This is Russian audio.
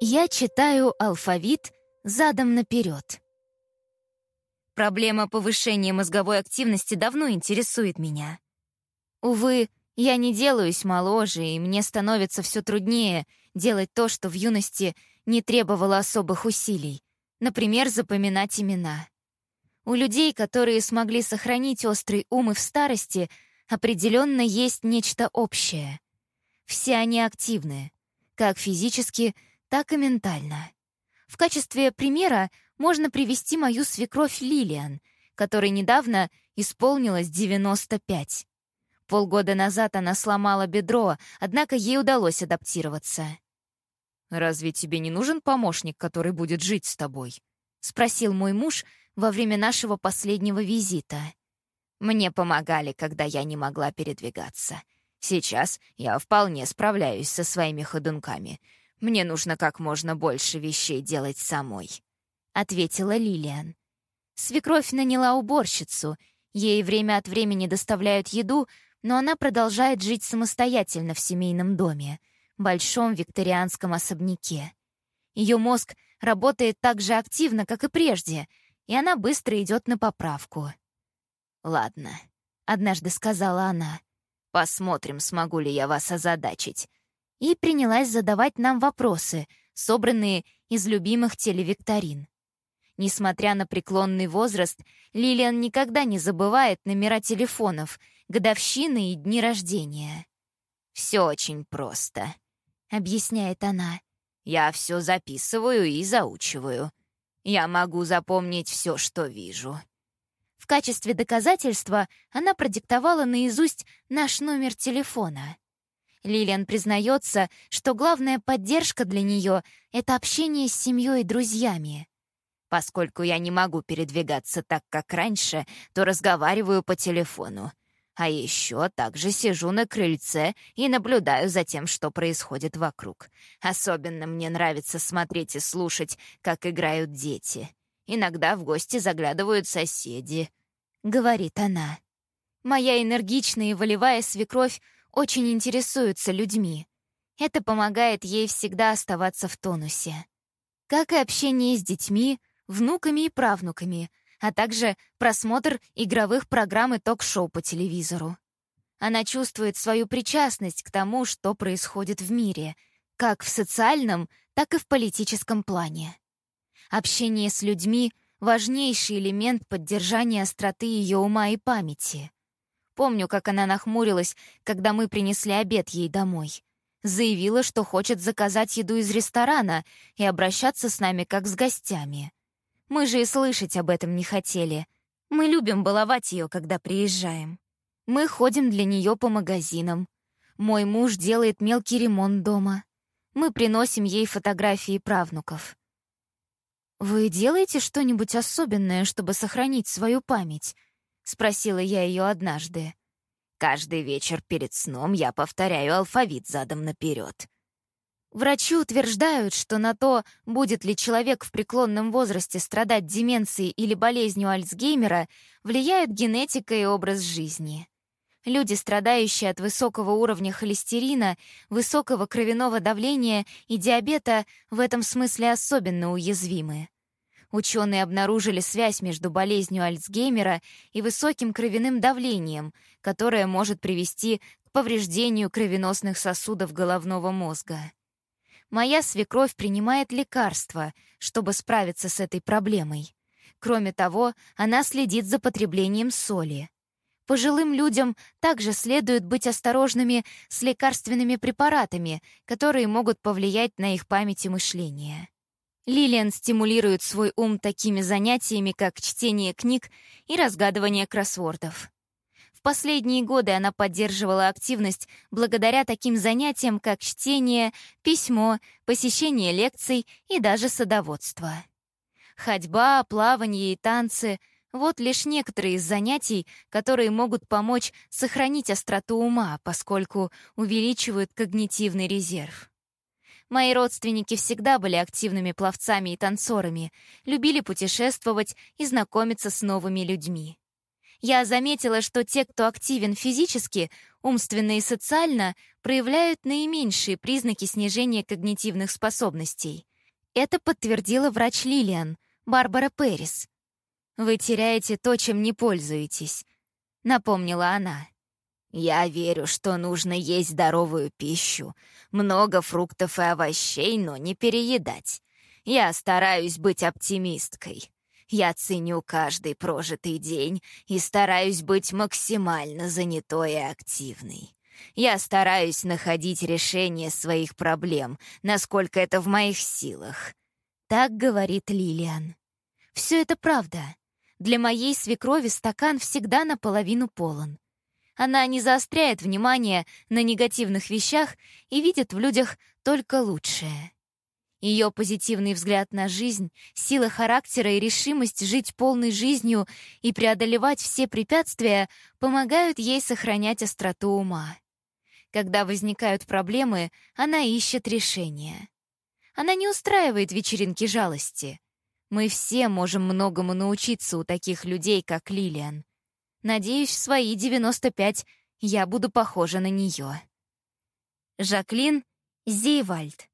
Я читаю алфавит задом наперед. Проблема повышения мозговой активности давно интересует меня. Увы, я не делаюсь моложе, и мне становится все труднее делать то, что в юности не требовало особых усилий. Например, запоминать имена. У людей, которые смогли сохранить острый ум и в старости, определенно есть нечто общее. Все они активны, как физически, так и ментально. В качестве примера можно привести мою свекровь Лилиан, которой недавно исполнилось 95. Полгода назад она сломала бедро, однако ей удалось адаптироваться. «Разве тебе не нужен помощник, который будет жить с тобой?» — спросил мой муж во время нашего последнего визита. «Мне помогали, когда я не могла передвигаться. Сейчас я вполне справляюсь со своими ходунками. Мне нужно как можно больше вещей делать самой», — ответила Лилиан. Свекровь наняла уборщицу. Ей время от времени доставляют еду, но она продолжает жить самостоятельно в семейном доме, большом викторианском особняке. Ее мозг работает так же активно, как и прежде, и она быстро идет на поправку. «Ладно», — однажды сказала она, — «посмотрим, смогу ли я вас озадачить и принялась задавать нам вопросы, собранные из любимых телевикторин. Несмотря на преклонный возраст, Лилиан никогда не забывает номера телефонов, годовщины и дни рождения. «Все очень просто», — объясняет она. «Я все записываю и заучиваю. Я могу запомнить все, что вижу». В качестве доказательства она продиктовала наизусть наш номер телефона — Лилиан признается, что главная поддержка для нее — это общение с семьей и друзьями. Поскольку я не могу передвигаться так, как раньше, то разговариваю по телефону. А еще также сижу на крыльце и наблюдаю за тем, что происходит вокруг. Особенно мне нравится смотреть и слушать, как играют дети. Иногда в гости заглядывают соседи. Говорит она. Моя энергичная и волевая свекровь очень интересуется людьми. Это помогает ей всегда оставаться в тонусе. Как и общение с детьми, внуками и правнуками, а также просмотр игровых программ и ток-шоу по телевизору. Она чувствует свою причастность к тому, что происходит в мире, как в социальном, так и в политическом плане. Общение с людьми — важнейший элемент поддержания остроты ее ума и памяти. Помню, как она нахмурилась, когда мы принесли обед ей домой. Заявила, что хочет заказать еду из ресторана и обращаться с нами как с гостями. Мы же и слышать об этом не хотели. Мы любим баловать ее, когда приезжаем. Мы ходим для нее по магазинам. Мой муж делает мелкий ремонт дома. Мы приносим ей фотографии правнуков. «Вы делаете что-нибудь особенное, чтобы сохранить свою память?» — спросила я ее однажды. «Каждый вечер перед сном я повторяю алфавит задом наперед. Врачи утверждают, что на то, будет ли человек в преклонном возрасте страдать деменцией или болезнью Альцгеймера, влияют генетика и образ жизни. Люди, страдающие от высокого уровня холестерина, высокого кровяного давления и диабета, в этом смысле особенно уязвимы. Ученые обнаружили связь между болезнью Альцгеймера и высоким кровяным давлением, которое может привести к повреждению кровеносных сосудов головного мозга. Моя свекровь принимает лекарства, чтобы справиться с этой проблемой. Кроме того, она следит за потреблением соли. Пожилым людям также следует быть осторожными с лекарственными препаратами, которые могут повлиять на их память и мышление. Лилиан стимулирует свой ум такими занятиями, как чтение книг и разгадывание кроссвордов. В последние годы она поддерживала активность благодаря таким занятиям, как чтение, письмо, посещение лекций и даже садоводство. Ходьба, плавание и танцы — вот лишь некоторые из занятий, которые могут помочь сохранить остроту ума, поскольку увеличивают когнитивный резерв. Мои родственники всегда были активными пловцами и танцорами, любили путешествовать и знакомиться с новыми людьми. Я заметила, что те, кто активен физически, умственно и социально, проявляют наименьшие признаки снижения когнитивных способностей. Это подтвердила врач Лилиан, Барбара Перрис. «Вы теряете то, чем не пользуетесь», — напомнила она. «Я верю, что нужно есть здоровую пищу, много фруктов и овощей, но не переедать. Я стараюсь быть оптимисткой. Я ценю каждый прожитый день и стараюсь быть максимально занятой и активной. Я стараюсь находить решение своих проблем, насколько это в моих силах. Так говорит Лилиан. Все это правда. Для моей свекрови стакан всегда наполовину полон. Она не заостряет внимание на негативных вещах и видит в людях только лучшее. Ее позитивный взгляд на жизнь, сила характера и решимость жить полной жизнью и преодолевать все препятствия помогают ей сохранять остроту ума. Когда возникают проблемы, она ищет решения. Она не устраивает вечеринки жалости. Мы все можем многому научиться у таких людей, как Лилиан. Надеюсь, в свои 95 я буду похожа на нее. Жаклин Зейвальд